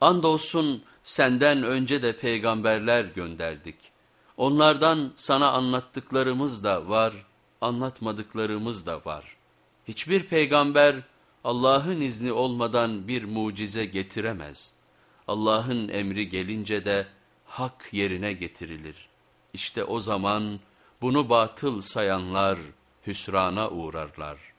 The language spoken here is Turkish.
Andolsun senden önce de peygamberler gönderdik. Onlardan sana anlattıklarımız da var, anlatmadıklarımız da var. Hiçbir peygamber Allah'ın izni olmadan bir mucize getiremez. Allah'ın emri gelince de hak yerine getirilir. İşte o zaman bunu batıl sayanlar hüsrana uğrarlar.''